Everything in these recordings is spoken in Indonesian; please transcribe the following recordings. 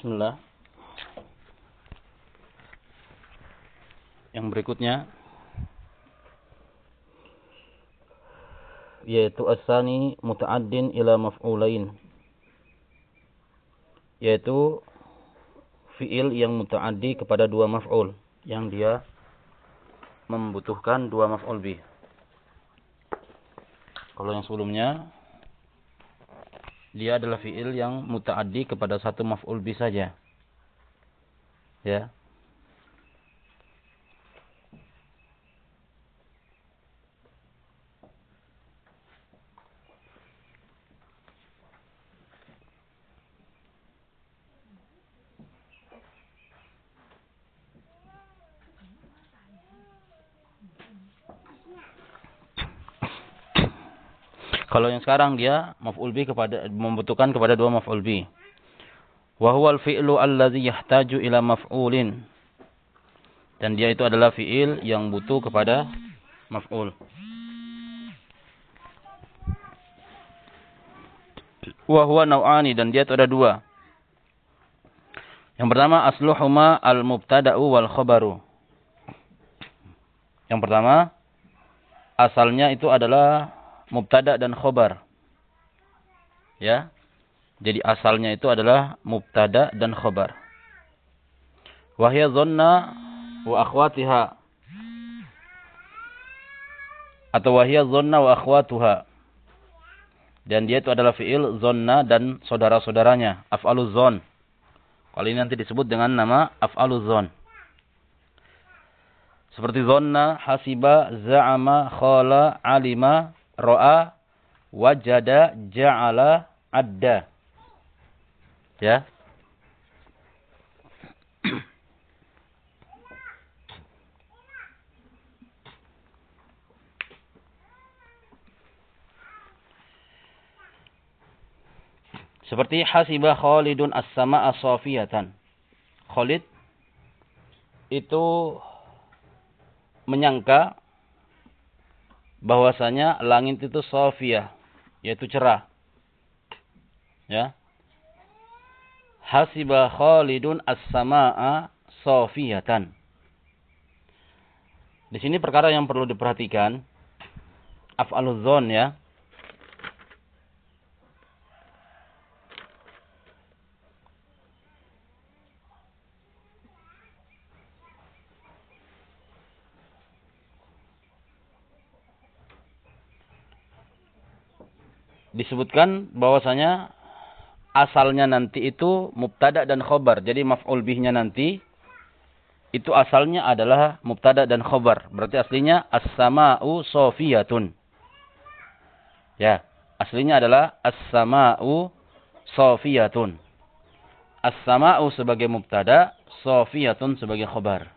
Bismillah. Yang berikutnya yaitu asani muta'addin ila maf'ulain. Yaitu fiil yang muta'addi kepada dua maf'ul yang dia membutuhkan dua maf'ul bih. Kalau yang sebelumnya dia adalah fiil yang mutaaddi kepada satu maf'ul bi saja. Ya. Kalau yang sekarang dia maf'ul bi kepada membutuhkan kepada dua maf'ul bi. Wa huwal fi'lu alladhi yahtaju ila maf'ulin. Dan dia itu adalah fi'il yang butuh kepada maf'ul. Wa huwa naw'ani dan dia itu ada dua. Yang pertama asluhuma al-mubtada'u wal khabaru. Yang pertama asalnya itu adalah mubtada dan khobar. Ya. Jadi asalnya itu adalah mubtada dan khobar. Wahya zonna wa akhwatiha. Atau wahya zonna wa akhwatuha. Dan dia itu adalah fi'il zonna dan saudara-saudaranya. Af'alu zon. Kalau ini nanti disebut dengan nama af'alu zon. Seperti zonna, hasiba, za'ama, khala, alima, ro'a, wajada, ja'ala, adda. Ya. Seperti hasibah Khalidun as-sama'a safiyatan. Khalid itu menyangka bahwasanya langit itu sofia, yaitu cerah. Ya. Hasiba Khalidun as-samaa sofiyatan. Di sini perkara yang perlu diperhatikan af'aluz ya. Disebutkan bahwasanya asalnya nanti itu mubtada dan khobar. Jadi maf'ul bihnya nanti itu asalnya adalah mubtada dan khobar. Berarti aslinya as-sama'u sofiyatun. Ya, aslinya adalah as-sama'u sofiyatun. As-sama'u sebagai mubtada, sofiyatun sebagai khobar.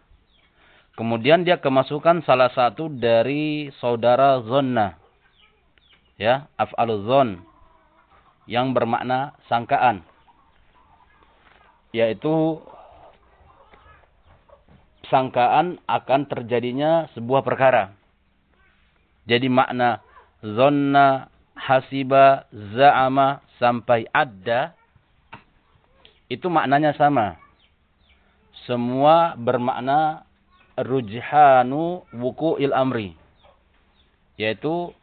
Kemudian dia kemasukan salah satu dari saudara zonna ya af'aluzon yang bermakna sangkaan yaitu sangkaan akan terjadinya sebuah perkara. Jadi makna zonna, hasiba, za'ama sampai ada itu maknanya sama. Semua bermakna rujhanu wuku'il amri. Yaitu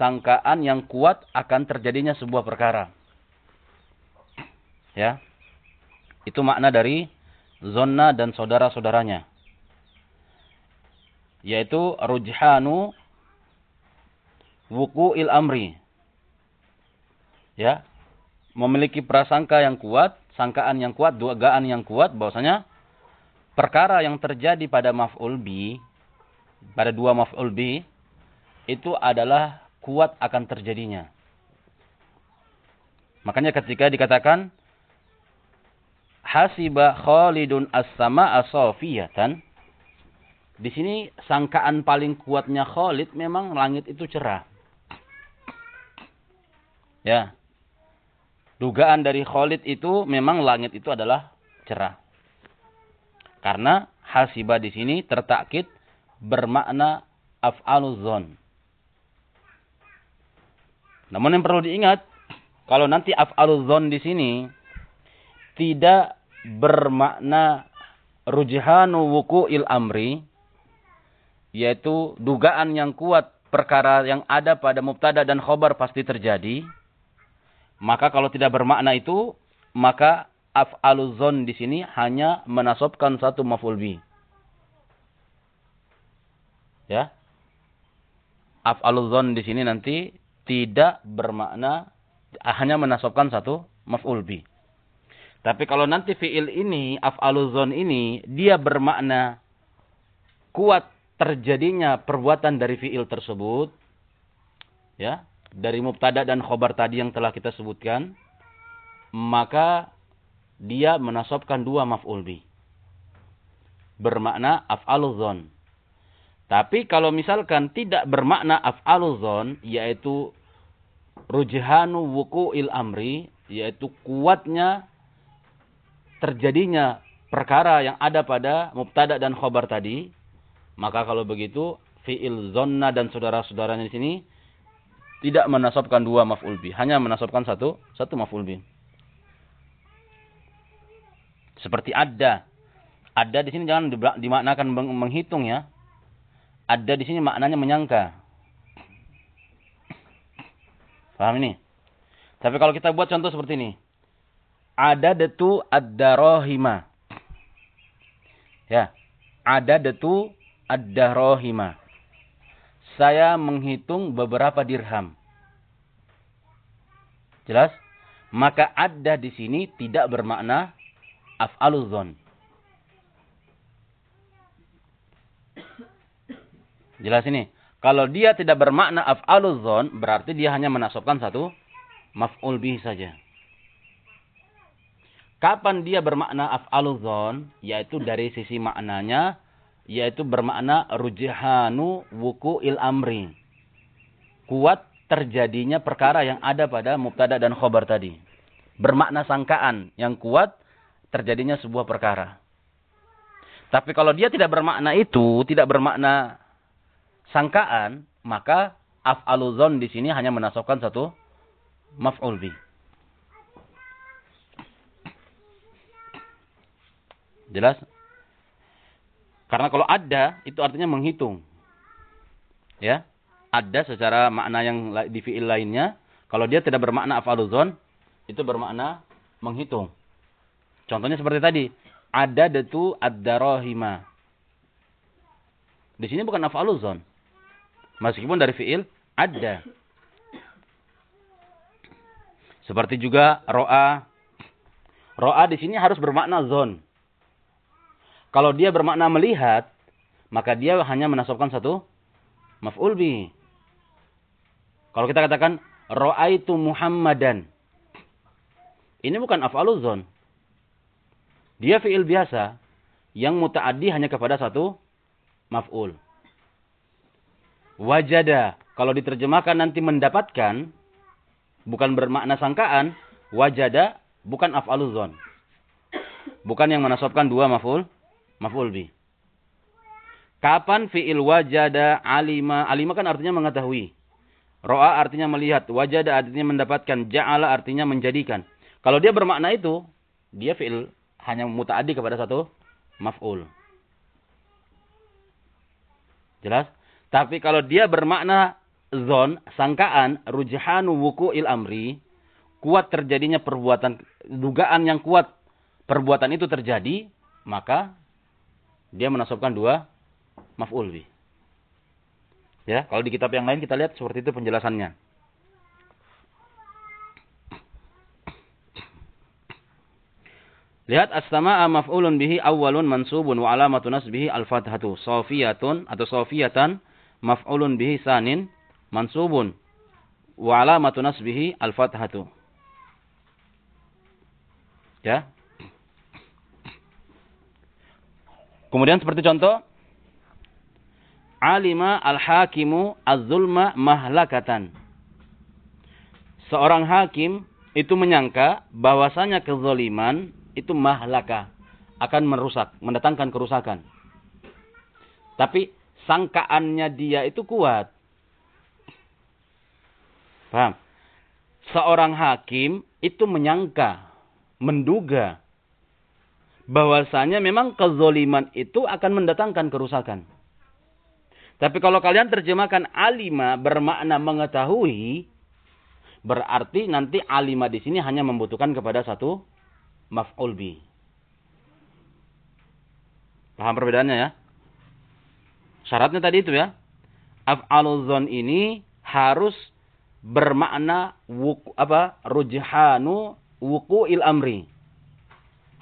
sangkaan yang kuat akan terjadinya sebuah perkara. Ya. Itu makna dari zonna dan saudara-saudaranya. Yaitu rujhanu wuku'il amri. Ya. Memiliki prasangka yang kuat, sangkaan yang kuat, dugaan yang kuat bahwasanya perkara yang terjadi pada maf'ul bi pada dua maf'ul bi itu adalah kuat akan terjadinya. Makanya ketika dikatakan hasiba Khalidun as-sama'a safiyatan di sini sangkaan paling kuatnya Khalid memang langit itu cerah. Ya. Dugaan dari Khalid itu memang langit itu adalah cerah. Karena hasiba di sini tertakkit bermakna af'aluzon. Namun yang perlu diingat, kalau nanti af'alul zon di sini tidak bermakna rujhanu wuku'il amri yaitu dugaan yang kuat perkara yang ada pada mubtada dan khobar pasti terjadi maka kalau tidak bermakna itu maka af'aluzon di sini hanya menasobkan satu maf'ul bi. Ya? Af'aluzon di sini nanti tidak bermakna hanya menasobkan satu maf'ul bi tapi kalau nanti fi'il ini, af'aluzon ini, dia bermakna kuat terjadinya perbuatan dari fi'il tersebut. Ya, dari mubtada dan khobar tadi yang telah kita sebutkan. Maka dia menasobkan dua maf'ul bi. Bermakna af'aluzon. Tapi kalau misalkan tidak bermakna af'aluzon, yaitu rujhanu wuku'il amri, yaitu kuatnya terjadinya perkara yang ada pada mubtada dan khobar tadi, maka kalau begitu fi'il zonna dan saudara-saudaranya di sini tidak menasabkan dua maf'ul bi, hanya menasabkan satu satu maf'ul bi. Seperti ada. Ada di sini jangan dimaknakan menghitung ya. Ada di sini maknanya menyangka. Paham ini? Tapi kalau kita buat contoh seperti ini ada detu ad-darahima. Ya. Ada detu ad-darahima. Saya menghitung beberapa dirham. Jelas? Maka ada di sini tidak bermakna af'aluzon. Jelas ini. Kalau dia tidak bermakna af'aluzon, berarti dia hanya menasabkan satu maf'ul bih saja. Kapan dia bermakna af'aluzon? Yaitu dari sisi maknanya. Yaitu bermakna rujihanu wuku il amri. Kuat terjadinya perkara yang ada pada mubtada dan khobar tadi. Bermakna sangkaan yang kuat terjadinya sebuah perkara. Tapi kalau dia tidak bermakna itu, tidak bermakna sangkaan, maka af'aluzon di sini hanya menasabkan satu maf'ul bih. Jelas? Karena kalau ada, itu artinya menghitung. Ya. Ada secara makna yang di fi'il lainnya. Kalau dia tidak bermakna afaluzon, itu bermakna menghitung. Contohnya seperti tadi. Ada detu ad-darahima. Di sini bukan afaluzon. Meskipun dari fi'il ada. Seperti juga ro'a. Ro'a di sini harus bermakna zon. Kalau dia bermakna melihat, maka dia hanya menasabkan satu maf'ul bi. Kalau kita katakan ra'aitu Muhammadan. Ini bukan af'aluzon. Dia fi'il biasa yang muta'addi hanya kepada satu maf'ul. Wajada, kalau diterjemahkan nanti mendapatkan bukan bermakna sangkaan, wajada bukan af'aluzon. Bukan yang menasabkan dua maf'ul Maf'ul bi. Kapan fi'il wajada alima? Alima kan artinya mengetahui. Ro'a artinya melihat. Wajada artinya mendapatkan. Ja'ala artinya menjadikan. Kalau dia bermakna itu, dia fi'il hanya muta'adi kepada satu maf'ul. Jelas? Tapi kalau dia bermakna zon, sangkaan, rujhanu wuku'il amri, kuat terjadinya perbuatan, dugaan yang kuat perbuatan itu terjadi, maka dia menasabkan dua maf'ul. Ya, kalau di kitab yang lain kita lihat seperti itu penjelasannya. Lihat as-sama'a maf'ulun bihi awwalun mansubun wa alamatu nasbihi al-fathatu safiyatun atau safiyatan maf'ulun bihi sanin mansubun wa alamatu nasbihi al-fathatu. Ya, Kemudian seperti contoh, alima al-hakimu az-zulma mahlakatan. Seorang hakim itu menyangka bahwasanya kezoliman itu mahlaka, akan merusak, mendatangkan kerusakan. Tapi sangkaannya dia itu kuat. Paham? Seorang hakim itu menyangka, menduga bahwasanya memang kezoliman itu akan mendatangkan kerusakan. Tapi kalau kalian terjemahkan alima bermakna mengetahui, berarti nanti alima di sini hanya membutuhkan kepada satu maf'ul bi. Paham perbedaannya ya? Syaratnya tadi itu ya. Af'alul ini harus bermakna wuku, apa? rujhanu wuku'il amri.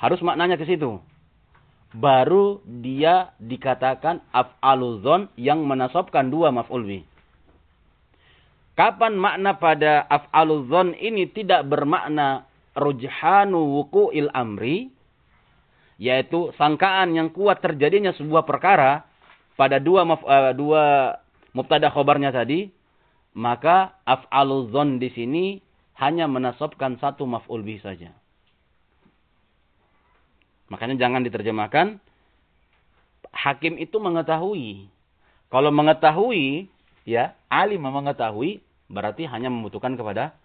Harus maknanya ke situ baru dia dikatakan af'aluzon yang menasobkan dua maf'ul bih. Kapan makna pada af'aluzon ini tidak bermakna rujhanu wuku'il amri, yaitu sangkaan yang kuat terjadinya sebuah perkara pada dua uh, dua mubtada khobarnya tadi, maka af'aluzon di sini hanya menasobkan satu maf'ul bih saja. Makanya jangan diterjemahkan hakim itu mengetahui. Kalau mengetahui, ya, alim mengetahui berarti hanya membutuhkan kepada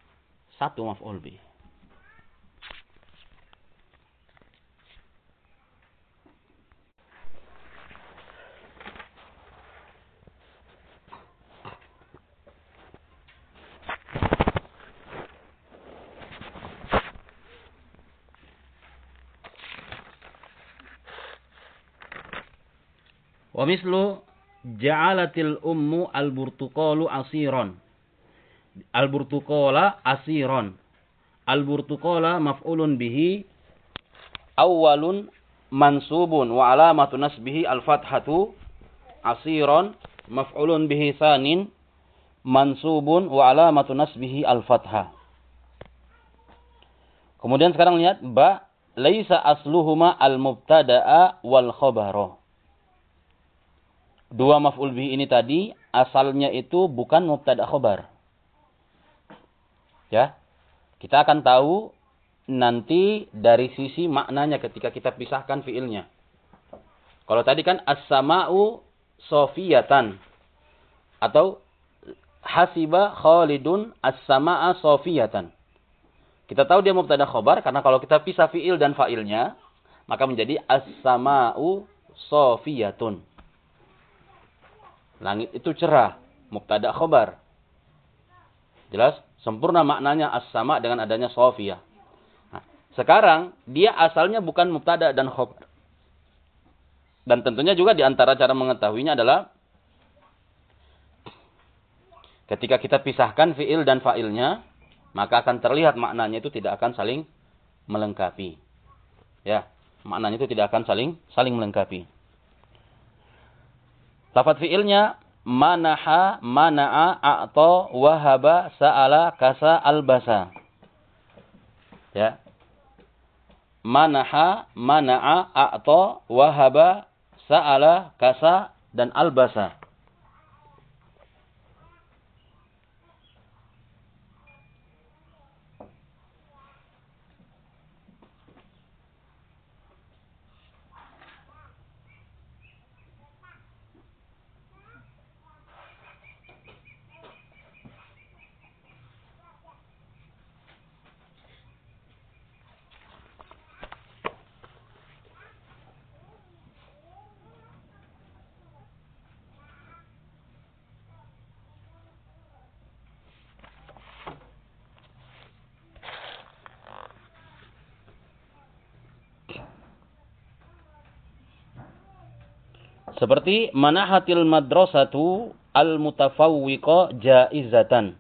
satu maf'ul bih. Wa mislu ja'alatil ummu al-burtuqalu asiron. Al-burtuqala asiron. Al-burtuqala maf'ulun bihi awwalun mansubun wa alamatu nasbihi al-fathatu asiron maf'ulun bihi sanin mansubun wa alamatu nasbihi al-fathah. Kemudian sekarang lihat ba laisa asluhuma al-mubtada'a wal khabara dua maf'ul bih ini tadi asalnya itu bukan mubtada khobar. Ya. Kita akan tahu nanti dari sisi maknanya ketika kita pisahkan fiilnya. Kalau tadi kan as-sama'u sofiyatan atau hasiba Khalidun as-sama'a sofiyatan. Kita tahu dia mubtada khobar karena kalau kita pisah fiil dan fa'ilnya maka menjadi as-sama'u sofiyatun. Langit itu cerah. Mubtada khobar. Jelas? Sempurna maknanya as-sama dengan adanya sofia. Nah, sekarang, dia asalnya bukan mubtada dan khobar. Dan tentunya juga di antara cara mengetahuinya adalah ketika kita pisahkan fiil dan fa'ilnya, maka akan terlihat maknanya itu tidak akan saling melengkapi. Ya, maknanya itu tidak akan saling saling melengkapi. Lafat fiilnya manaha, mana'a, a'ta, wahaba, sa'ala, kasa, albasa. Ya. Manaha, mana'a, a'ta, wahaba, sa'ala, kasa, dan albasa. Seperti manahatil madrasatu al-mutafawwiqa jaizatan.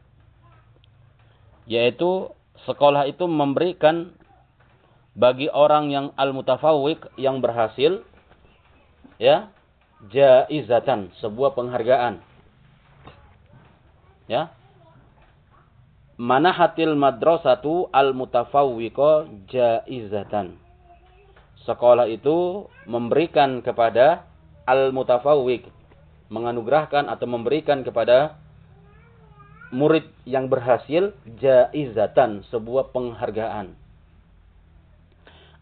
Yaitu sekolah itu memberikan bagi orang yang al-mutafawwiq yang berhasil ya jaizatan, sebuah penghargaan. Ya. Manahatil madrasatu al-mutafawwiqa jaizatan. Sekolah itu memberikan kepada al-mutafawwik menganugerahkan atau memberikan kepada murid yang berhasil jaizatan sebuah penghargaan.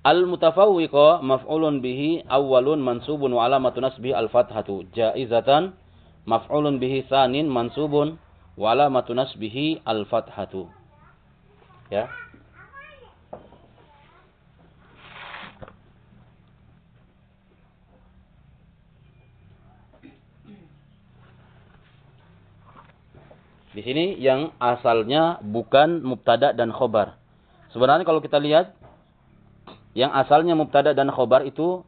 Al-mutafawwiqa maf'ulun bihi awwalun mansubun wa alamatu nasbihi al-fathatu. Jaizatan maf'ulun bihi sanin mansubun wa alamatu nasbihi al-fathatu. Ya. Di sini yang asalnya bukan mubtada dan khobar. Sebenarnya kalau kita lihat, yang asalnya mubtada dan khobar itu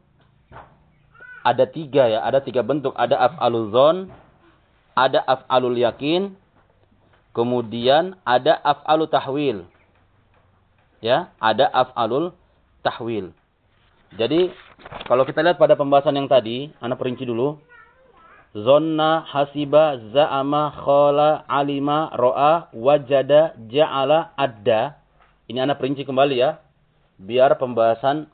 ada tiga ya, ada tiga bentuk. Ada af'alul zon, ada af'alul yakin, kemudian ada af'alul tahwil. Ya, ada af'alul tahwil. Jadi, kalau kita lihat pada pembahasan yang tadi, anak perinci dulu. Zonna, hasiba, za'ama, khola, alima, ro'a, wajada, ja'ala, adda. Ini anak perinci kembali ya. Biar pembahasan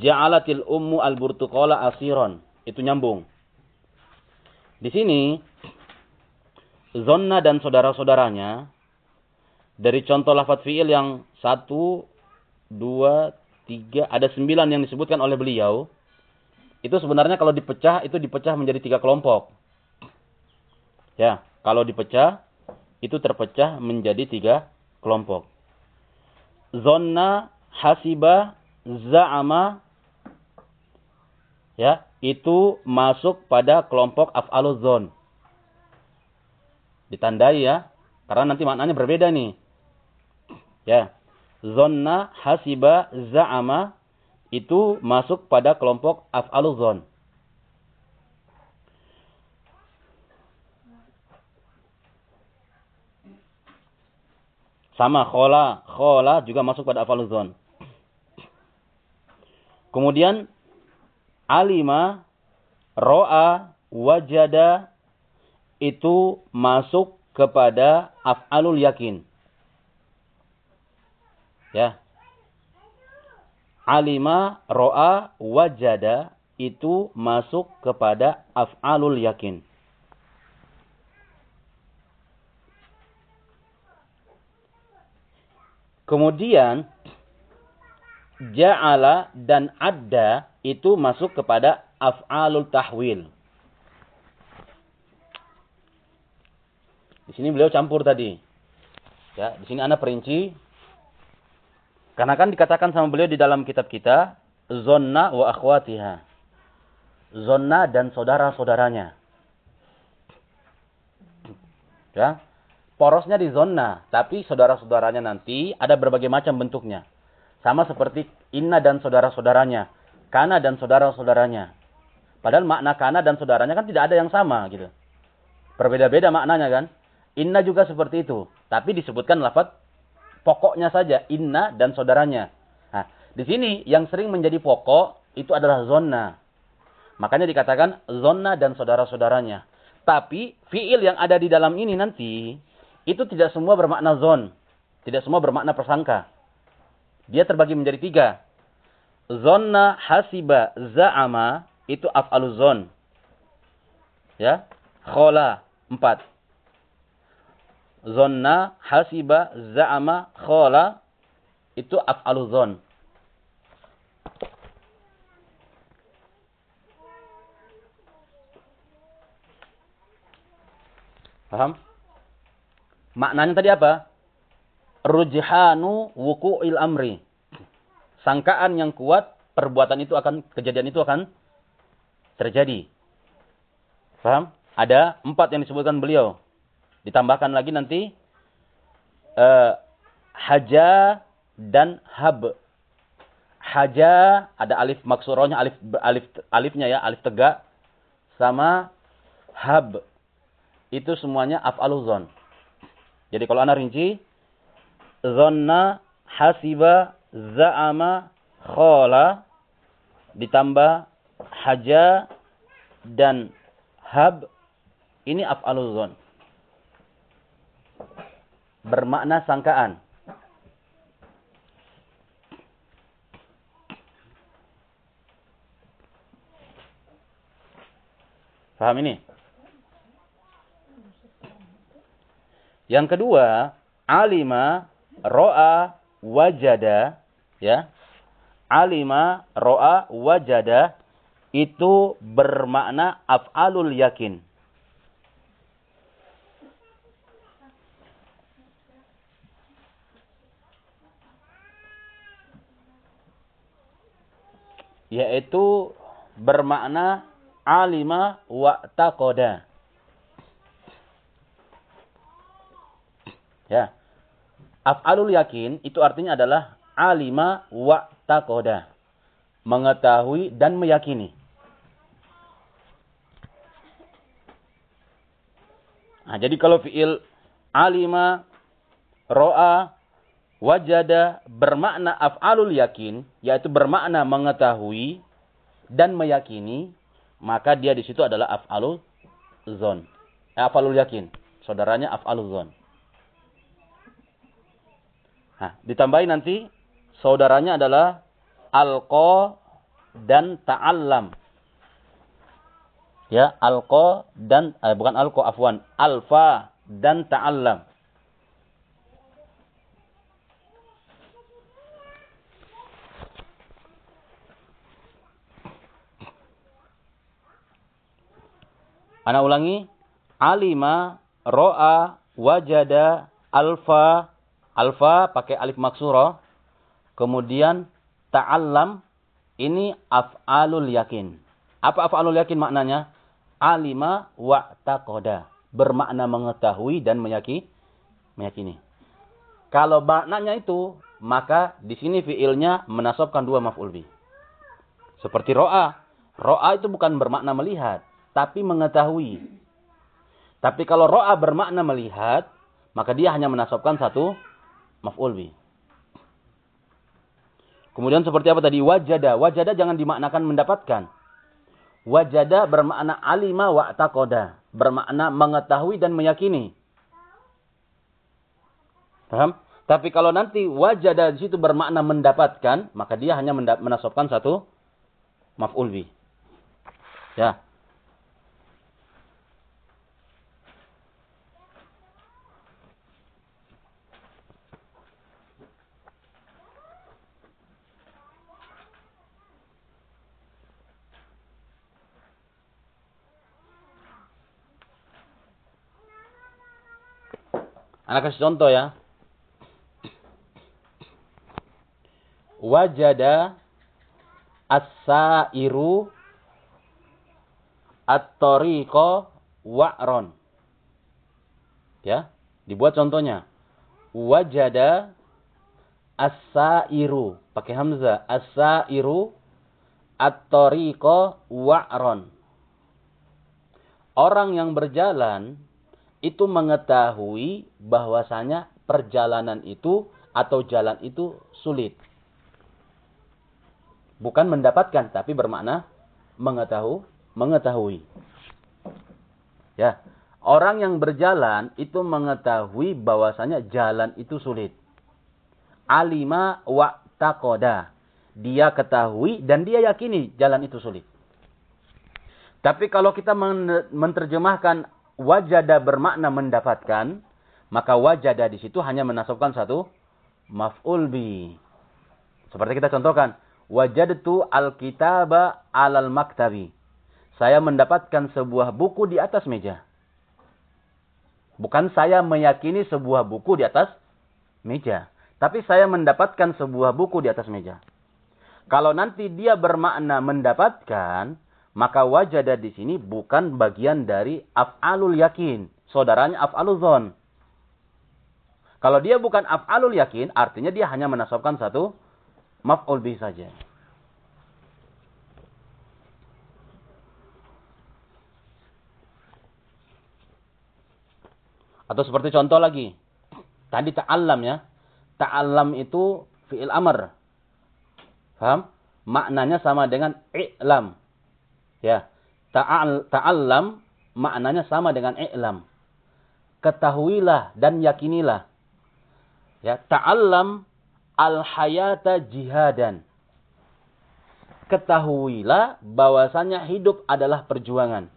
ja'alatil ummu al-burtuqala asiron. Itu nyambung. Di sini, zonna dan saudara-saudaranya, dari contoh lafadz fi'il yang satu, dua, tiga, ada sembilan yang disebutkan oleh beliau, itu sebenarnya kalau dipecah, itu dipecah menjadi tiga kelompok. Ya, kalau dipecah, itu terpecah menjadi tiga kelompok. Zonna, hasiba, za'ama, ya, itu masuk pada kelompok af'aluzon. Ditandai ya, karena nanti maknanya berbeda nih. Ya, zonna, hasiba, za'ama itu masuk pada kelompok af'aluzon. Sama khola, khola juga masuk pada af'aluzon. Kemudian alima, ro'a, wajada itu masuk kepada af'alul yakin. Ya. Alima, ro'a, wajada itu masuk kepada af'alul yakin. Kemudian ja'ala dan adda itu masuk kepada af'alul tahwil. Di sini beliau campur tadi. Ya, di sini ana perinci karena kan dikatakan sama beliau di dalam kitab kita, zonna wa akhwatiha. Zonna dan saudara-saudaranya. Ya. Porosnya di zonna, tapi saudara-saudaranya nanti ada berbagai macam bentuknya. Sama seperti inna dan saudara-saudaranya, kana dan saudara-saudaranya. Padahal makna kana dan saudaranya kan tidak ada yang sama gitu. Berbeda-beda maknanya kan. Inna juga seperti itu, tapi disebutkan lafaz pokoknya saja inna dan saudaranya. Nah, di sini yang sering menjadi pokok itu adalah zona. Makanya dikatakan zona dan saudara-saudaranya. Tapi fiil yang ada di dalam ini nanti itu tidak semua bermakna zon, tidak semua bermakna persangka. Dia terbagi menjadi tiga. Zonna, hasiba, za'ama itu af'aluzon. Ya, khola empat zonna, hasiba, za'ama, khola itu af'alu zon. Paham? Maknanya tadi apa? Rujhanu wuku'il amri. Sangkaan yang kuat, perbuatan itu akan, kejadian itu akan terjadi. Paham? Ada empat yang disebutkan beliau. Ditambahkan lagi nanti uh, haja dan hab. Haja ada alif maksurohnya, alif alif alifnya ya, alif tegak sama hab. Itu semuanya af'aluzon. Jadi kalau anak rinci zonna, hasiba, za'ama, khola ditambah haja dan hab ini af'aluzon bermakna sangkaan. Paham ini? Yang kedua, alima, ro'a, wajada, ya. Alima, ro'a, wajada itu bermakna af'alul yakin. Yaitu bermakna alima wa taqoda. Ya. Af'alul yakin itu artinya adalah alima wa taqoda. Mengetahui dan meyakini. Nah, jadi kalau fi'il alima, ro'a, wajada bermakna af'alul yakin, yaitu bermakna mengetahui dan meyakini, maka dia di situ adalah af'alul zon. Eh, af'alul yakin. Saudaranya af'alul zon. Nah, ditambahi nanti saudaranya adalah alqa dan ta'allam. Ya, alqa dan eh, bukan alqa afwan, alfa dan ta'allam. Ana ulangi. Alima, ro'a, wajada, alfa, Alfa pakai alif maksuro. Kemudian ta'allam ini af'alul yakin. Apa af'alul yakin maknanya? Alima wa taqoda. Bermakna mengetahui dan meyakini. meyakini. Kalau maknanya itu, maka di sini fiilnya menasobkan dua maf'ul bi. Seperti ro'a. Ro'a itu bukan bermakna melihat, tapi mengetahui. Tapi kalau ro'a bermakna melihat, maka dia hanya menasobkan satu maf'ul bi. Kemudian seperti apa tadi? Wajada. Wajada jangan dimaknakan mendapatkan. Wajada bermakna alima wa taqoda. Bermakna mengetahui dan meyakini. Paham? Tapi kalau nanti wajada di situ bermakna mendapatkan, maka dia hanya menasobkan satu maf'ul bi. Ya. Anak kasih contoh ya. Wajada as-sairu at-tariqa wa'ron. Ya, dibuat contohnya. Wajada as-sairu, pakai hamzah, as-sairu at-tariqa wa'ron. Orang yang berjalan itu mengetahui bahwasanya perjalanan itu atau jalan itu sulit. Bukan mendapatkan, tapi bermakna mengetahui, mengetahui. Ya, orang yang berjalan itu mengetahui bahwasanya jalan itu sulit. Alima wa takoda. Dia ketahui dan dia yakini jalan itu sulit. Tapi kalau kita menerjemahkan wajada bermakna mendapatkan, maka wajada di situ hanya menasobkan satu maf'ul bi. Seperti kita contohkan, wajadtu al-kitaba alal maktabi. Saya mendapatkan sebuah buku di atas meja. Bukan saya meyakini sebuah buku di atas meja. Tapi saya mendapatkan sebuah buku di atas meja. Kalau nanti dia bermakna mendapatkan, maka wajada di sini bukan bagian dari af'alul yakin. Saudaranya af'alul zon. Kalau dia bukan af'alul yakin, artinya dia hanya menasabkan satu maf'ul bih saja. Atau seperti contoh lagi. Tadi ta'allam ya. Ta'allam itu fi'il amr. Paham? Maknanya sama dengan i'lam. Ya. Ta'allam maknanya sama dengan i'lam. Ketahuilah dan yakinilah. Ya, ta'allam al-hayata jihadan. Ketahuilah bahwasanya hidup adalah perjuangan.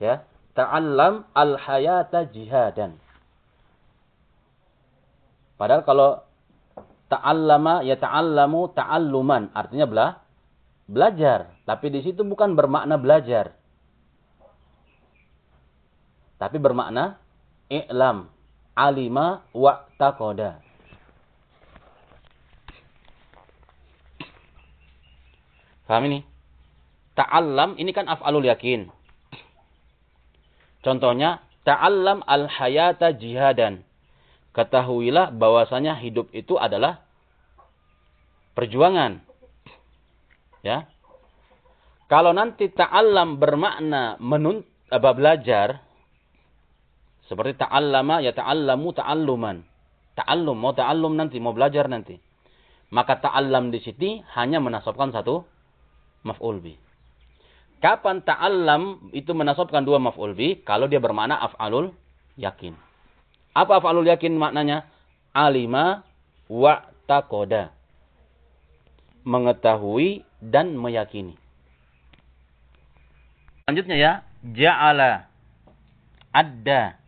Ya, ta'allam al-hayata jihadan. Padahal kalau ta'allama ya ta'allamu ta'alluman artinya belah belajar. Tapi di situ bukan bermakna belajar. Tapi bermakna i'lam, alima wa taqoda. Paham ini? Ta'allam ini kan af'alul yakin. Contohnya ta'allam al-hayata jihadan. Ketahuilah bahwasanya hidup itu adalah perjuangan. Ya. Kalau nanti ta'allam bermakna menunt apa belajar seperti ta'allama ya ta'allamu ta'alluman. Ta'allum mau ta'allum nanti mau belajar nanti. Maka ta'allam di sini hanya menasabkan satu maf'ul bi. Kapan ta'allam itu menasabkan dua maf'ul bi kalau dia bermakna af'alul yakin. Apa af'alul yakin maknanya? Alima wa takoda. Mengetahui dan meyakini. Selanjutnya ya, ja'ala. Ada.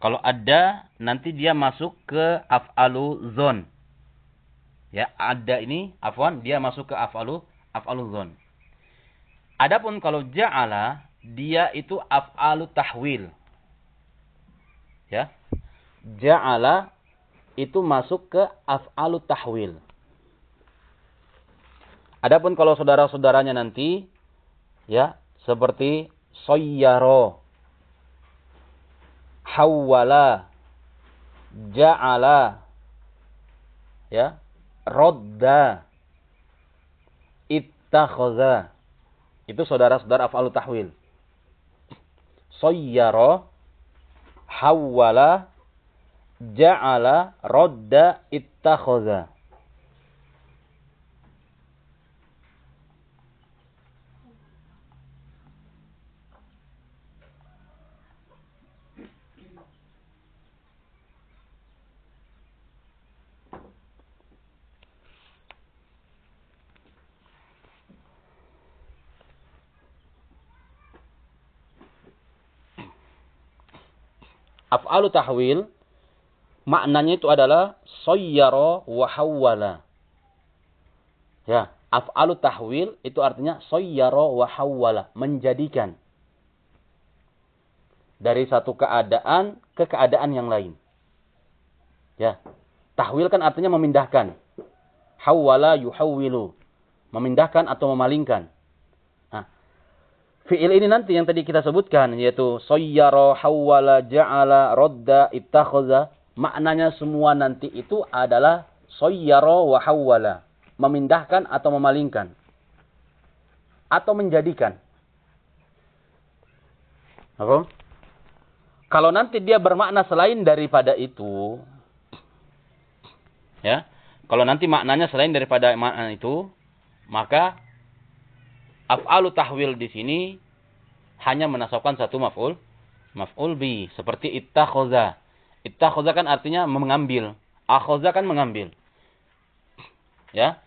Kalau ada, nanti dia masuk ke af'alu zon. Ya, ada ini, afwan, dia masuk ke af'alu, af'alu zon. Adapun kalau ja'ala, dia itu af'alu tahwil. Ya. Ja'ala itu masuk ke af'alu tahwil. Adapun kalau saudara-saudaranya nanti ya, seperti soyyaro, hawwala, ja'ala, ya, rodda, ittakhadha. Itu saudara-saudara af'alu tahwil. Soyyaro, hawwala, ja'ala, rodda, ittakhadha. Af'alu tahwil maknanya itu adalah sayyara wa hawwala. Ya, af'alu tahwil itu artinya sayyara wa hawwala, menjadikan dari satu keadaan ke keadaan yang lain. Ya. Tahwil kan artinya memindahkan. Hawwala yuhawwilu. Memindahkan atau memalingkan. Fi'il ini nanti yang tadi kita sebutkan yaitu sayyara, hawwala, ja'ala, rodda, ittakhadha, maknanya semua nanti itu adalah sayyara wa memindahkan atau memalingkan atau menjadikan. Apa? Kalau nanti dia bermakna selain daripada itu, ya, kalau nanti maknanya selain daripada makna itu, maka af'alu tahwil di sini hanya menasabkan satu maf'ul maf'ul bi seperti ittakhadha. Ittakhadha kan artinya mengambil. Akhadha kan mengambil. Ya.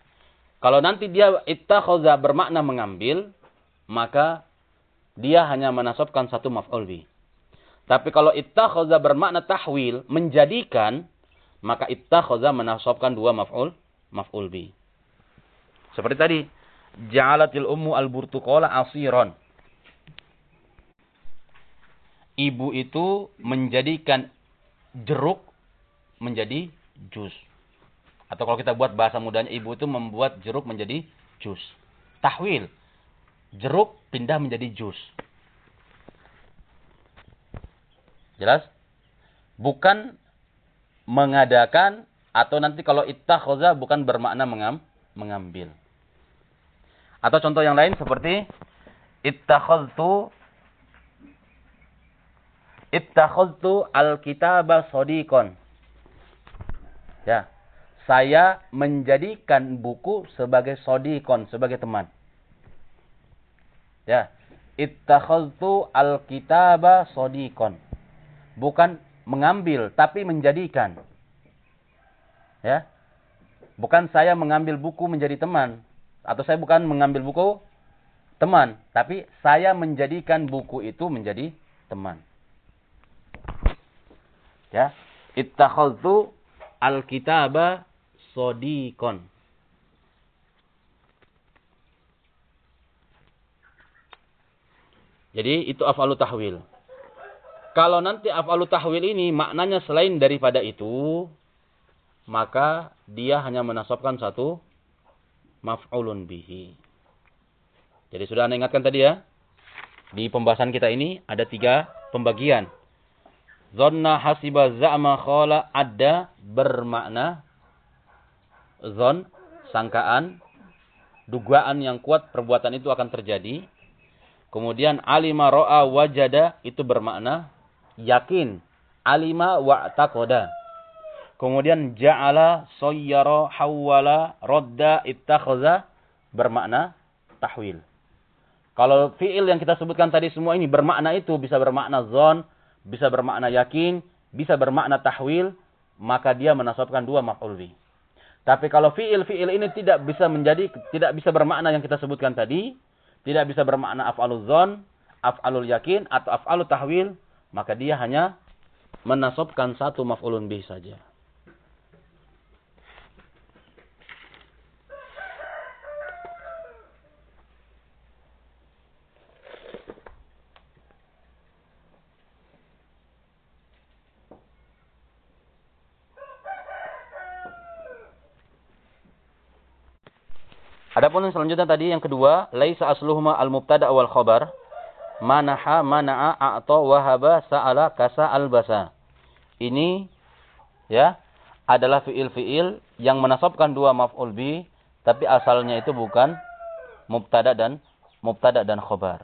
Kalau nanti dia ittakhadha bermakna mengambil, maka dia hanya menasabkan satu maf'ul bi. Tapi kalau ittakhadha bermakna tahwil, menjadikan, maka ittakhadha menasabkan dua maf'ul maf'ul bi. Seperti tadi, ja'alatil ummu al-burtuqala asiron. Ibu itu menjadikan jeruk menjadi jus. Atau kalau kita buat bahasa mudanya, ibu itu membuat jeruk menjadi jus. Tahwil. Jeruk pindah menjadi jus. Jelas? Bukan mengadakan atau nanti kalau ittakhadha bukan bermakna mengam, mengambil. Atau contoh yang lain seperti ittakhadtu ittakhadtu alkitaba sadiqon. Ya. Saya menjadikan buku sebagai sodikon, sebagai teman. Ya. Ittakhadtu alkitaba sodikon. Bukan mengambil, tapi menjadikan. Ya. Bukan saya mengambil buku menjadi teman, atau saya bukan mengambil buku teman, tapi saya menjadikan buku itu menjadi teman. Ya, ittakhadtu alkitaba sodikon. Jadi itu afalu tahwil. Kalau nanti afalu tahwil ini maknanya selain daripada itu, maka dia hanya menasabkan satu maf'ulun bihi. Jadi sudah Anda ingatkan tadi ya. Di pembahasan kita ini ada tiga pembagian. Zonna hasiba za'ma khala ada bermakna zon, sangkaan, dugaan yang kuat perbuatan itu akan terjadi. Kemudian alima ro'a wajada itu bermakna yakin. Alima wa'taqoda. Kemudian ja'ala, soyyara, hawwala, rodda, ittakhaza bermakna tahwil. Kalau fi'il yang kita sebutkan tadi semua ini bermakna itu bisa bermakna zon, bisa bermakna yakin, bisa bermakna tahwil, maka dia menasabkan dua maf'ul bi. Tapi kalau fi'il-fi'il ini tidak bisa menjadi tidak bisa bermakna yang kita sebutkan tadi, tidak bisa bermakna af'alul zon, af'alul yakin atau af'alul tahwil, maka dia hanya menasabkan satu maf'ulun bih saja. Adapun selanjutnya tadi yang kedua, laisa asluhuma al-mubtada wal khabar. Manaha mana'a a'ta wahaba sa'ala kasa albasa. Ini ya adalah fiil-fiil yang menasabkan dua maf'ul bi tapi asalnya itu bukan mubtada dan mubtada dan khabar.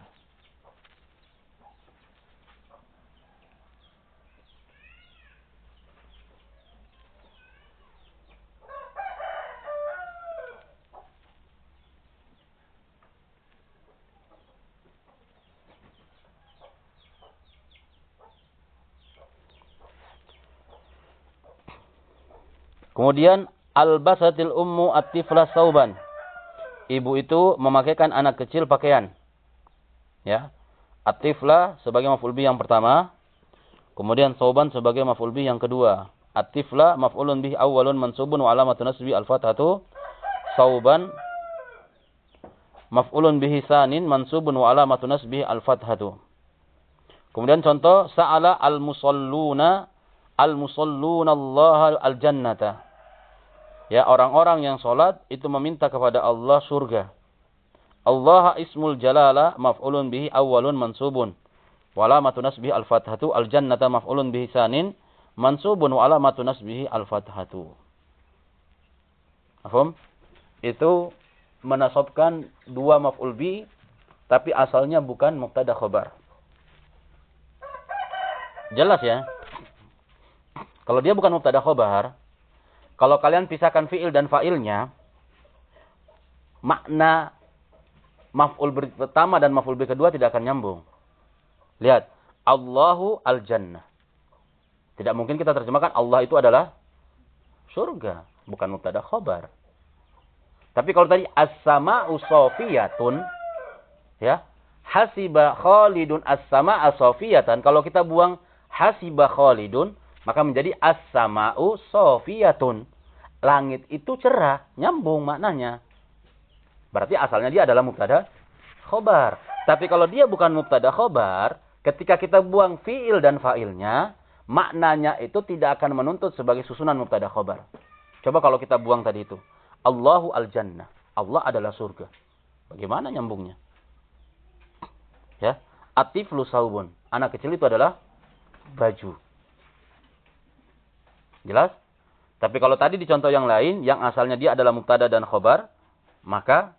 Kemudian albasatil ummu at-tifla sauban. Ibu itu memakaikan anak kecil pakaian. Ya. At-tifla sebagai maf'ul bi yang pertama. Kemudian sauban sebagai maf'ul bi yang kedua. At-tifla maf'ulun bih awwalun mansubun wa alamatun nasbi al-fathatu. Sauban maf'ulun bihi sanin mansubun wa alamatun nasbi al-fathatu. Kemudian contoh sa'ala al-musalluna al-musalluna Allah al-jannata. Ya, orang-orang yang sholat itu meminta kepada Allah surga. Allah ismul jalala maf'ulun bihi awalun mansubun. Walamatu nasbihi al-fathatu al-jannata maf'ulun bihi sanin mansubun walamatu nasbihi al-fathatu. Paham? Itu menasabkan dua maf'ul bi tapi asalnya bukan mubtada khobar. Jelas ya? Kalau dia bukan mubtada khobar, kalau kalian pisahkan fi'il dan fa'ilnya, makna maf'ul pertama dan maf'ul kedua tidak akan nyambung. Lihat, Allahu al-jannah. Tidak mungkin kita terjemahkan Allah itu adalah surga, bukan mubtada khobar. Tapi kalau tadi as-sama'u sofiyatun, ya, hasiba khalidun as-sama'a sofiyatan, kalau kita buang hasiba khalidun, maka menjadi as-sama'u sofiyatun. Langit itu cerah, nyambung maknanya. Berarti asalnya dia adalah mubtada khobar. Tapi kalau dia bukan mubtada khobar, ketika kita buang fiil dan fa'ilnya, maknanya itu tidak akan menuntut sebagai susunan mubtada khobar. Coba kalau kita buang tadi itu. Allahu al-jannah. Allah adalah surga. Bagaimana nyambungnya? Ya. Atiflu saubun. Anak kecil itu adalah baju. Jelas? Tapi kalau tadi di contoh yang lain, yang asalnya dia adalah mubtada dan khobar, maka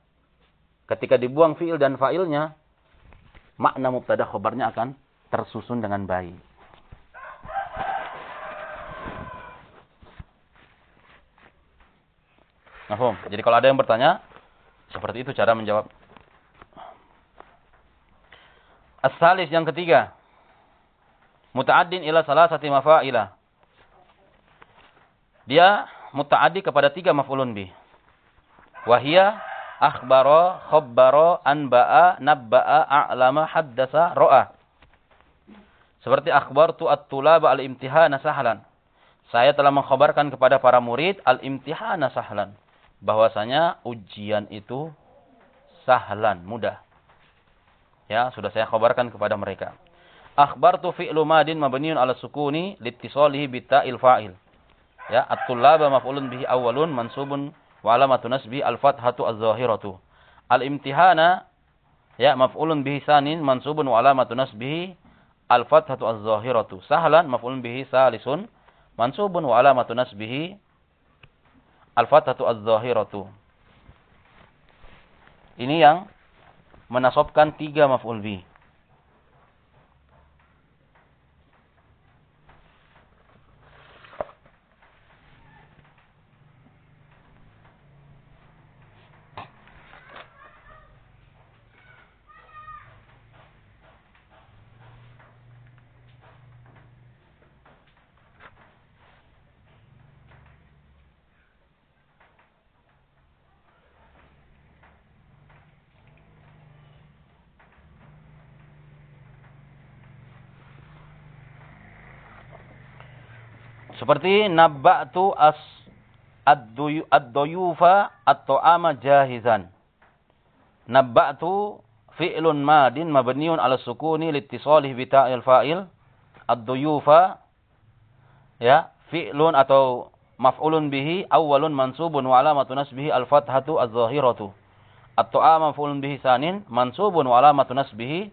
ketika dibuang fiil dan fa'ilnya, makna mubtada khobarnya akan tersusun dengan baik. Nah, Jadi kalau ada yang bertanya, seperti itu cara menjawab. As-salis yang ketiga. Muta'addin ila salah satu mafa'ilah. Dia muta'addi kepada tiga maf'ulun bih. Wahia akhbara, khabbara, anba'a, nabba'a, a'lama, haddasa, ro'a. Seperti akhbar tu at-tulaba al-imtihana sahlan. Saya telah mengkhabarkan kepada para murid al-imtihana sahlan. Bahwasanya ujian itu sahlan, mudah. Ya, sudah saya khabarkan kepada mereka. Akhbar tu fi'lu madin mabniun ala sukuni litisalihi bita'il fa'il. Ya, at-tullaba maf'ulun bihi awwalun mansubun wa alamatu nasbi al-fathatu az-zahiratu. Al-imtihana ya maf'ulun bihi sanin mansubun wa alamatu nasbihi al-fathatu az-zahiratu. Sahlan maf'ulun bihi salisun mansubun wa alamatu nasbihi al-fathatu az-zahiratu. Ini yang menasobkan tiga maf'ul bihi. Seperti nabba'tu as ad-duyufa at-ta'ama jahizan. Nabba'tu fi'lun madin mabniun ala sukuni liittisalih bi ta'il fa'il. Ad-duyufa ya, fi'lun atau maf'ulun bihi awwalun mansubun wa alamatu nasbihi al-fathatu az-zahiratu. At-ta'ama maf'ulun bihi sanin mansubun wa alamatu nasbihi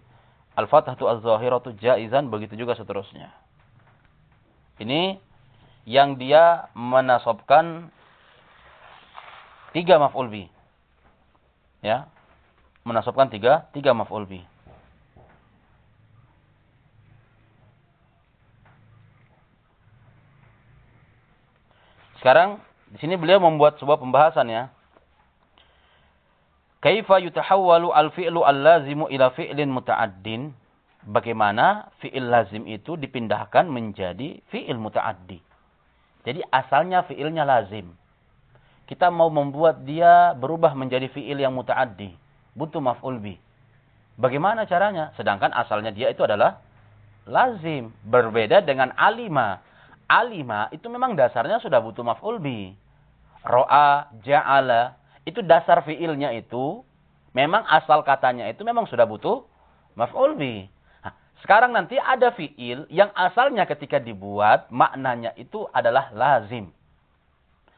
al-fathatu az-zahiratu jaizan begitu juga seterusnya. Ini yang dia menasobkan tiga maf'ul bi. Ya. Menasobkan tiga, tiga maf'ul bi. Sekarang di sini beliau membuat sebuah pembahasan ya. Kaifa yutahawwalu al-fi'lu al-lazimu ila fi'lin muta'addin? Bagaimana fi'il lazim itu dipindahkan menjadi fi'il muta'addi? Jadi asalnya fiilnya lazim. Kita mau membuat dia berubah menjadi fiil yang mutaaddi. Butuh maf'ul bi. Bagaimana caranya? Sedangkan asalnya dia itu adalah lazim. Berbeda dengan alima. Alima itu memang dasarnya sudah butuh maf'ul bi. Ro'a, ja'ala. Itu dasar fiilnya itu. Memang asal katanya itu memang sudah butuh maf'ul bi. Sekarang nanti ada fiil yang asalnya ketika dibuat maknanya itu adalah lazim.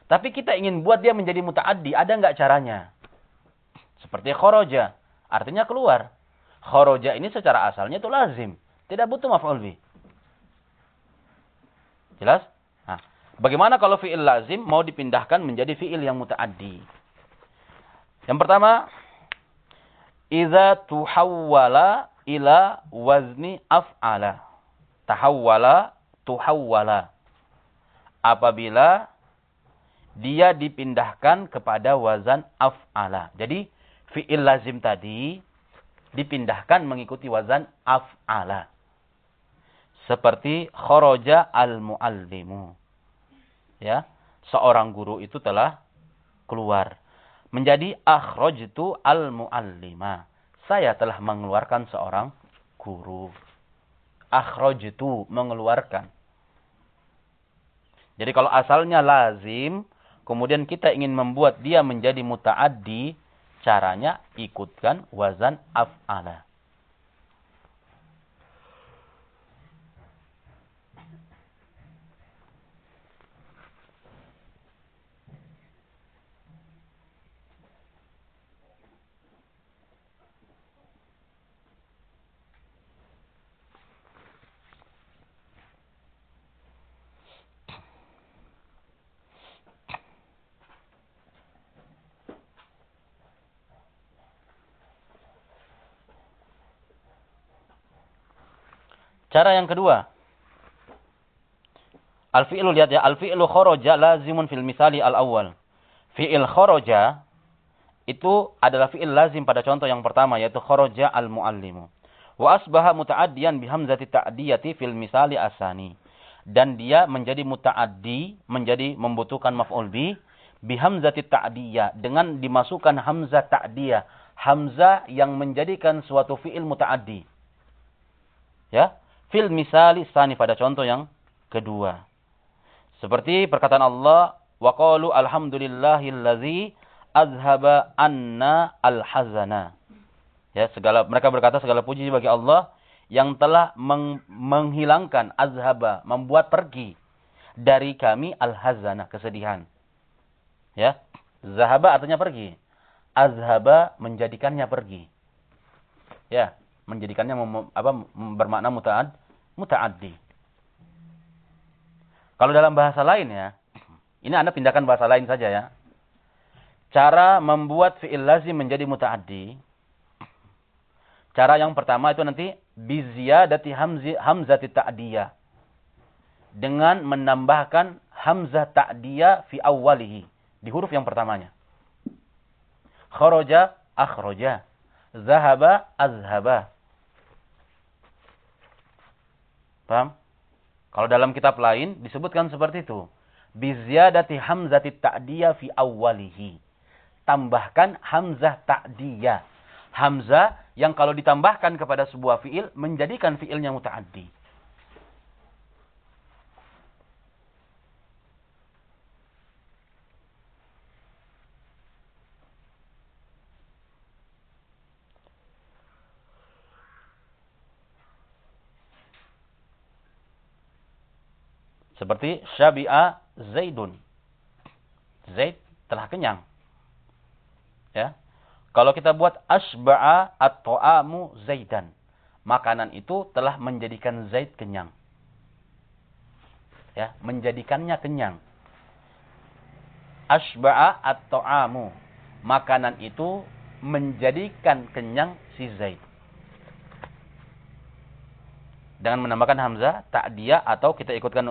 Tapi kita ingin buat dia menjadi mutaaddi, ada nggak caranya? Seperti khoroja, artinya keluar. Khoroja ini secara asalnya itu lazim, tidak butuh maf'ul bi. Jelas? Nah, bagaimana kalau fiil lazim mau dipindahkan menjadi fiil yang mutaaddi? Yang pertama, idza tuhawwala ila wazni af'ala. Tahawwala, tuhawwala. Apabila dia dipindahkan kepada wazan af'ala. Jadi fi'il lazim tadi dipindahkan mengikuti wazan af'ala. Seperti khoroja al-muallimu. Ya, seorang guru itu telah keluar menjadi akhrajtu al-muallima saya telah mengeluarkan seorang guru. Akhrajtu, mengeluarkan. Jadi kalau asalnya lazim, kemudian kita ingin membuat dia menjadi muta'addi, caranya ikutkan wazan af'ala. Cara yang kedua. Al-fi'lu lihat ya, al-fi'lu kharaja lazimun fil misali al-awwal. Fi'il kharaja itu adalah fi'il lazim pada contoh yang pertama yaitu kharaja al-muallimu. Wa asbaha muta'addiyan bihamzati ta'diyati fil misali asani. Dan dia menjadi muta'addi, menjadi membutuhkan maf'ul bi bihamzati ta'diyah dengan dimasukkan hamzah ta'diyah, hamzah yang menjadikan suatu fi'il muta'addi. Ya, fil misali sani pada contoh yang kedua. Seperti perkataan Allah, wa qalu alhamdulillahillazi azhaba anna al-hazana. Ya, segala mereka berkata segala puji bagi Allah yang telah meng, menghilangkan azhaba, membuat pergi dari kami al-hazana, kesedihan. Ya, zahaba artinya pergi. Azhaba menjadikannya pergi. Ya, menjadikannya mem, apa bermakna muta'ad muta'addi. Kalau dalam bahasa lain ya, ini Anda pindahkan bahasa lain saja ya. Cara membuat fi'il lazim menjadi muta'addi. Cara yang pertama itu nanti biziyadati hamzi hamzati ta'diyah. Dengan menambahkan hamzah ta'diyah fi awwalihi. Di huruf yang pertamanya. Kharaja akhraja. Zahaba azhaba. Paham? Kalau dalam kitab lain disebutkan seperti itu. Biziyadati hamzati ta'diyah fi awwalihi. Tambahkan hamzah ta'diyah. Hamzah yang kalau ditambahkan kepada sebuah fiil menjadikan fiilnya muta'addi. Seperti syabi'a Zaidun. Zaid telah kenyang. Ya. Kalau kita buat asba'a at-ta'amu Zaidan. Makanan itu telah menjadikan Zaid kenyang. Ya, menjadikannya kenyang. Asba'a at-ta'amu. Makanan itu menjadikan kenyang si Zaid dengan menambahkan hamzah ta'diyah atau kita ikutkan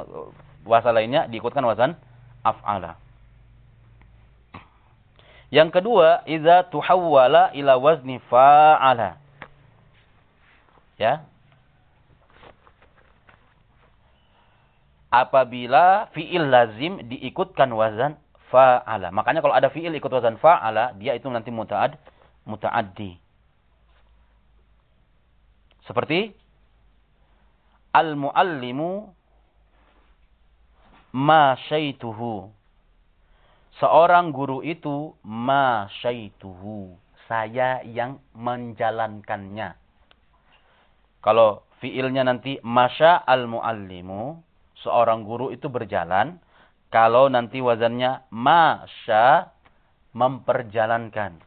wasa lainnya diikutkan wasan af'ala. Yang kedua, idza tuhawwala ila wazni fa'ala. Ya. Apabila fi'il lazim diikutkan wazan fa'ala. Makanya kalau ada fi'il ikut wazan fa'ala, dia itu nanti muta'ad, muta'addi. Seperti al-muallimu ma syaituhu. Seorang guru itu ma syaituhu. Saya yang menjalankannya. Kalau fiilnya nanti masya al-muallimu, seorang guru itu berjalan. Kalau nanti wazannya masya memperjalankan.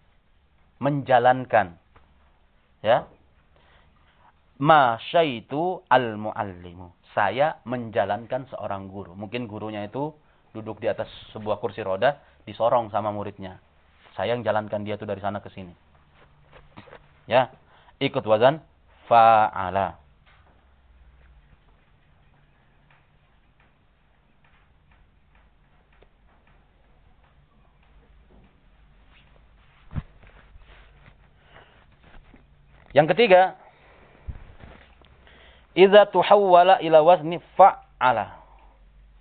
Menjalankan. Ya, Ma syaitu al-muallimu. Saya menjalankan seorang guru. Mungkin gurunya itu duduk di atas sebuah kursi roda, disorong sama muridnya. Saya yang jalankan dia itu dari sana ke sini. Ya, ikut wazan fa'ala. Yang ketiga, Iza tuhawwala ila wazni fa'ala.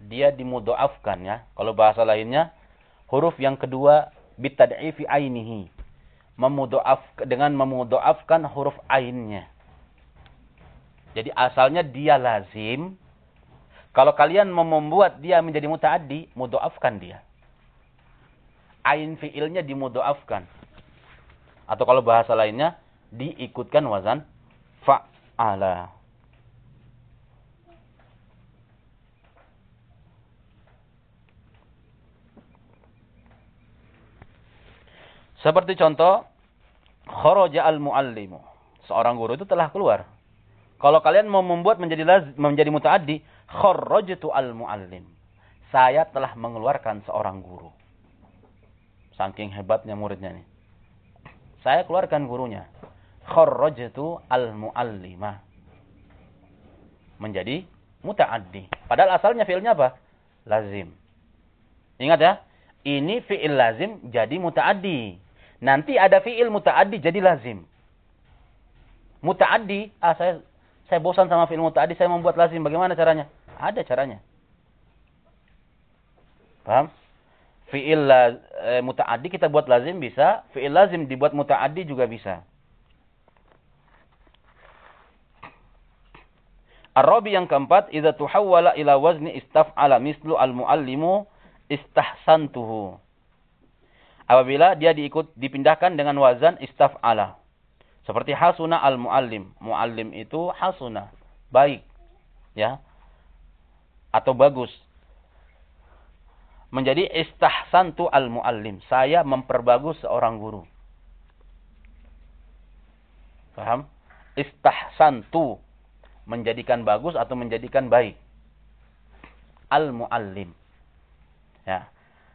Dia dimudoafkan ya. Kalau bahasa lainnya, huruf yang kedua bitad'ifi ainihi. Memudoaf dengan memudoafkan huruf ainnya. Jadi asalnya dia lazim. Kalau kalian mau membuat dia menjadi mutaaddi, mudoafkan dia. Ain fiilnya dimudoafkan. Atau kalau bahasa lainnya, diikutkan wazan fa'ala. Seperti contoh, kharaja al-muallimu. Seorang guru itu telah keluar. Kalau kalian mau membuat menjadi laz, menjadi mutaaddi, kharajtu al-muallim. Saya telah mengeluarkan seorang guru. Saking hebatnya muridnya ini. Saya keluarkan gurunya. Kharajtu al-muallima. Menjadi mutaaddi. Padahal asalnya fiilnya apa? Lazim. Ingat ya, ini fiil lazim jadi mutaaddi. Nanti ada fiil muta'addi jadi lazim. Muta'addi, ah saya saya bosan sama fiil muta'addi, saya membuat lazim. Bagaimana caranya? Ada caranya. Paham? Fiil e, muta'addi kita buat lazim bisa, fiil lazim dibuat muta'addi juga bisa. Arabi yang keempat, idza tuhawwala ila wazni istaf'ala mislu al-muallimu istahsantuhu apabila dia diikut dipindahkan dengan wazan istaf'ala. Seperti hasuna al-muallim. Muallim itu hasuna, baik. Ya. Atau bagus. Menjadi istahsantu al-muallim. Saya memperbagus seorang guru. Paham? Istahsantu menjadikan bagus atau menjadikan baik. Al-muallim. Ya.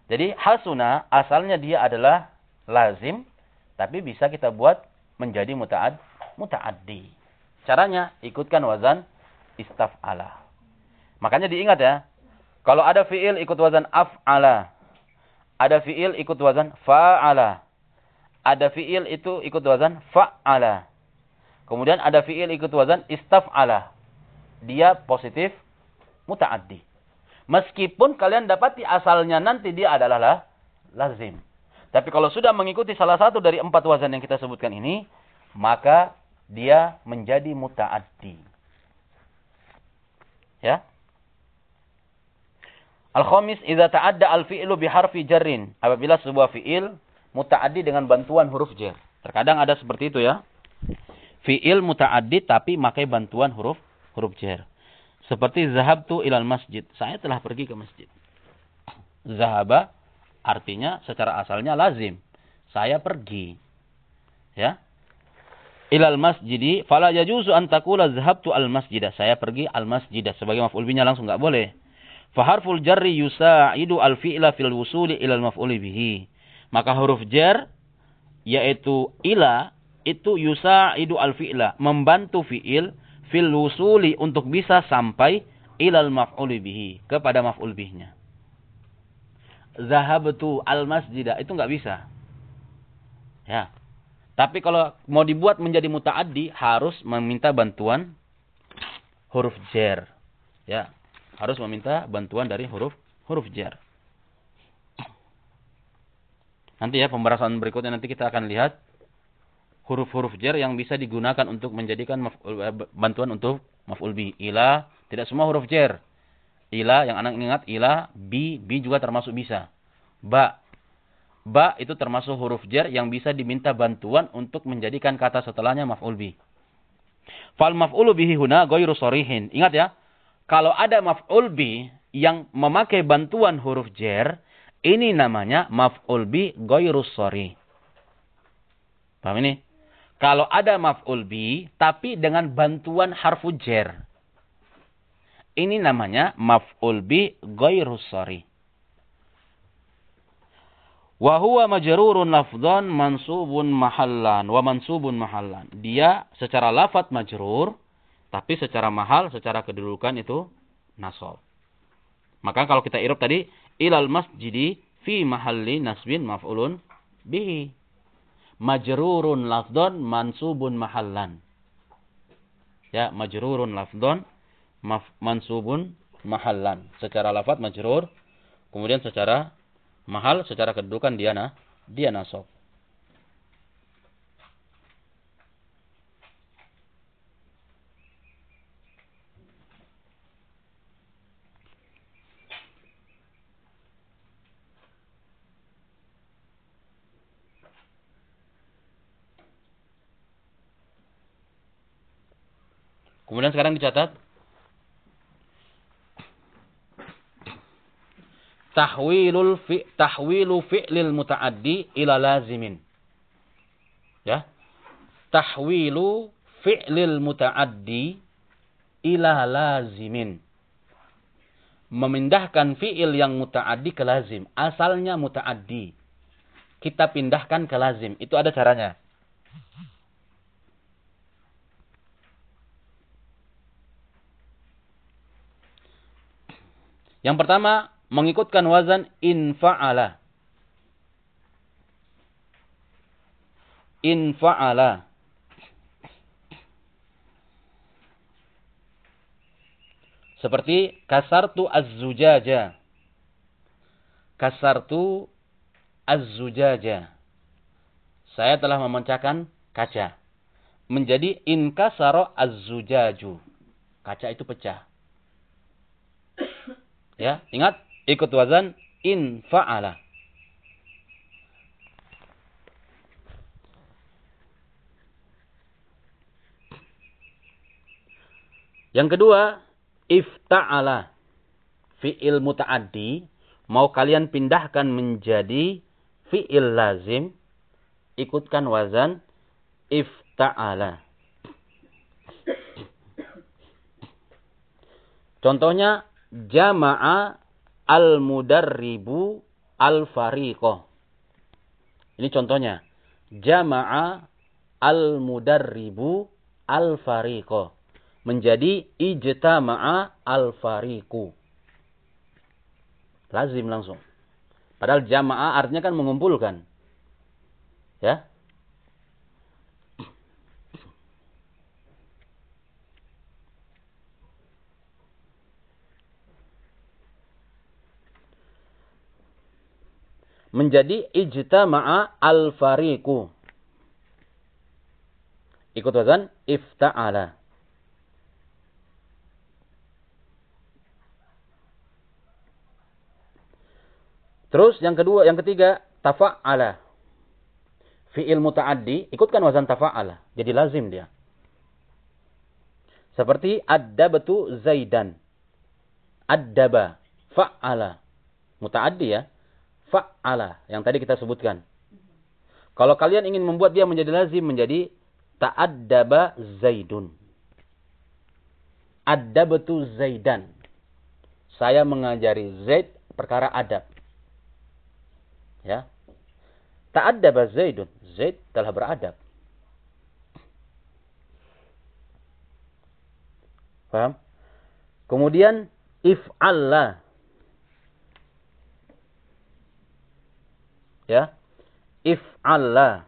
Jadi hasuna asalnya dia adalah lazim tapi bisa kita buat menjadi muta'ad muta'addi. Caranya ikutkan wazan istaf'ala. Makanya diingat ya. Kalau ada fiil ikut wazan af'ala. Ada fiil ikut wazan fa'ala. Ada fiil itu ikut wazan fa'ala. Kemudian ada fiil ikut wazan istaf'ala. Dia positif muta'addi. Meskipun kalian dapati asalnya nanti dia adalah lah, lazim. Tapi kalau sudah mengikuti salah satu dari empat wazan yang kita sebutkan ini, maka dia menjadi muta'addi. Ya. Al-khamis idza ta'adda al-fi'lu biharfi jarrin. Apabila sebuah fi'il muta'addi dengan bantuan huruf jar. Terkadang ada seperti itu ya. Fi'il muta'addi tapi pakai bantuan huruf huruf jar. Seperti zahabtu ilal masjid. Saya telah pergi ke masjid. Zahaba artinya secara asalnya lazim. Saya pergi. Ya. Ilal masjidi fala yajuzu an taqula zahabtu al masjidah. Saya pergi al masjidah sebagai maf'ul bihi langsung enggak boleh. Fa harful jarri yusa'idu al fi'la fil wusuli ilal maf'ul bihi. Maka huruf jar yaitu ila itu yusa'idu al fi'la membantu fi'il fil wusuli untuk bisa sampai ilal maf'ul bihi kepada maf'ul bihnya. Zahabtu al masjidah itu nggak bisa. Ya. Tapi kalau mau dibuat menjadi mutaaddi harus meminta bantuan huruf jar. Ya. Harus meminta bantuan dari huruf huruf jar. Nanti ya pembahasan berikutnya nanti kita akan lihat huruf-huruf jar yang bisa digunakan untuk menjadikan eh, bantuan untuk maf'ul bi. Ila tidak semua huruf jar. Ila yang anak ingat ila, bi, bi juga termasuk bisa. Ba. Ba itu termasuk huruf jar yang bisa diminta bantuan untuk menjadikan kata setelahnya maf'ul bi. Fal maf'ulu bihi huna ghairu. Ingat ya, kalau ada maf'ul bi yang memakai bantuan huruf jar, ini namanya maf'ul bi ghairu sorih. Paham ini? Kalau ada maf'ul bi, tapi dengan bantuan harfu jer. Ini namanya maf'ul bi ghairu sari. Wa huwa majrurun lafdhan mansubun mahallan wa mansubun mahallan. Dia secara lafat majrur tapi secara mahal, secara kedudukan itu nasab. Maka kalau kita irob tadi ilal masjidi fi mahalli nasbin maf'ulun bihi majrurun lafdon mansubun mahallan. Ya, majrurun lafdon mansubun mahallan. Secara lafad majrur, kemudian secara mahal, secara kedudukan dia nah, dia nasab. Kemudian sekarang dicatat. Tahwilul fi tahwilu fi'lil muta'addi ila lazimin. Ya. Tahwilu fi'lil muta'addi ila lazimin. Memindahkan fi'il yang muta'addi ke lazim. Asalnya muta'addi. Kita pindahkan ke lazim. Itu ada caranya. Yang pertama, mengikutkan wazan infa'ala. Infa'ala. Seperti kasartu az-zujaja. Kasartu az-zujaja. Saya telah memecahkan kaca. Menjadi inkasaro az-zujaju. Kaca itu pecah. Ya, ingat ikut wazan in fa'ala. Yang kedua, ifta'ala. Fi'il muta'addi. Mau kalian pindahkan menjadi fi'il lazim. Ikutkan wazan ifta'ala. Contohnya jama'a al-mudarribu al-fariqah. Ini contohnya. Jama'a al-mudarribu al-fariqah. Menjadi ijtama'a al-fariqu. Lazim langsung. Padahal jamaah artinya kan mengumpulkan. Ya. Menjadi ijtama'a al-fariqu. Ikut wazan ifta'ala. Terus yang kedua, yang ketiga, tafa'ala. Fi'il muta'addi, ikutkan wazan tafa'ala. Jadi lazim dia. Seperti addabatu zaidan. Addaba. Fa'ala. Muta'addi ya. Fa'ala. Yang tadi kita sebutkan. Kalau kalian ingin membuat dia menjadi lazim, menjadi ta'addaba zaidun. Addabatu zaidan. Saya mengajari Zaid perkara adab. Ya. Ta'addaba Zaidun. Zaid telah beradab. Paham? Kemudian if'alla. Ya. If'alla.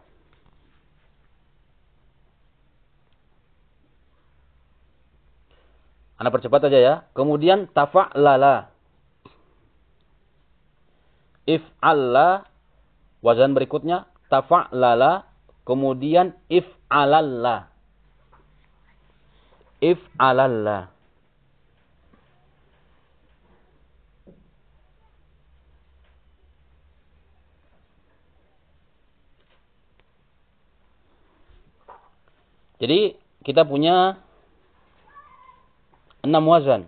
Anda percepat aja ya. Kemudian tafa'lala. If'alla Wazan berikutnya tafa'lala kemudian if'alalla. If'alalla. Jadi kita punya enam wazan.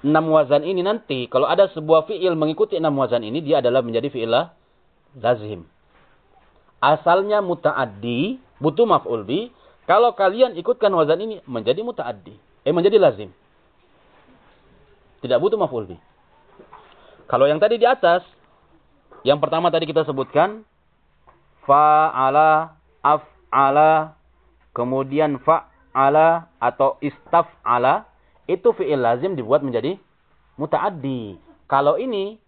Enam wazan ini nanti kalau ada sebuah fiil mengikuti enam wazan ini dia adalah menjadi fi'ilah lazim. Asalnya muta'addi, butuh maf'ul bi. Kalau kalian ikutkan wazan ini menjadi muta'addi. Eh menjadi lazim. Tidak butuh maf'ul bi. Kalau yang tadi di atas, yang pertama tadi kita sebutkan fa'ala, af'ala, kemudian fa'ala atau istaf'ala, itu fi'il lazim dibuat menjadi muta'addi. Kalau ini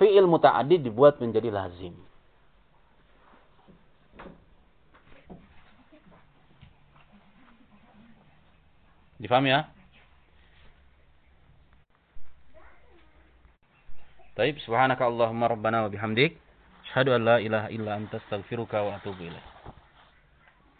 fi'il muta'addi dibuat menjadi lazim. Difaham ya? Taib subhanaka Allahumma rabbana wa bihamdik. Asyhadu an la ilaha illa anta astaghfiruka wa atubu ilaik.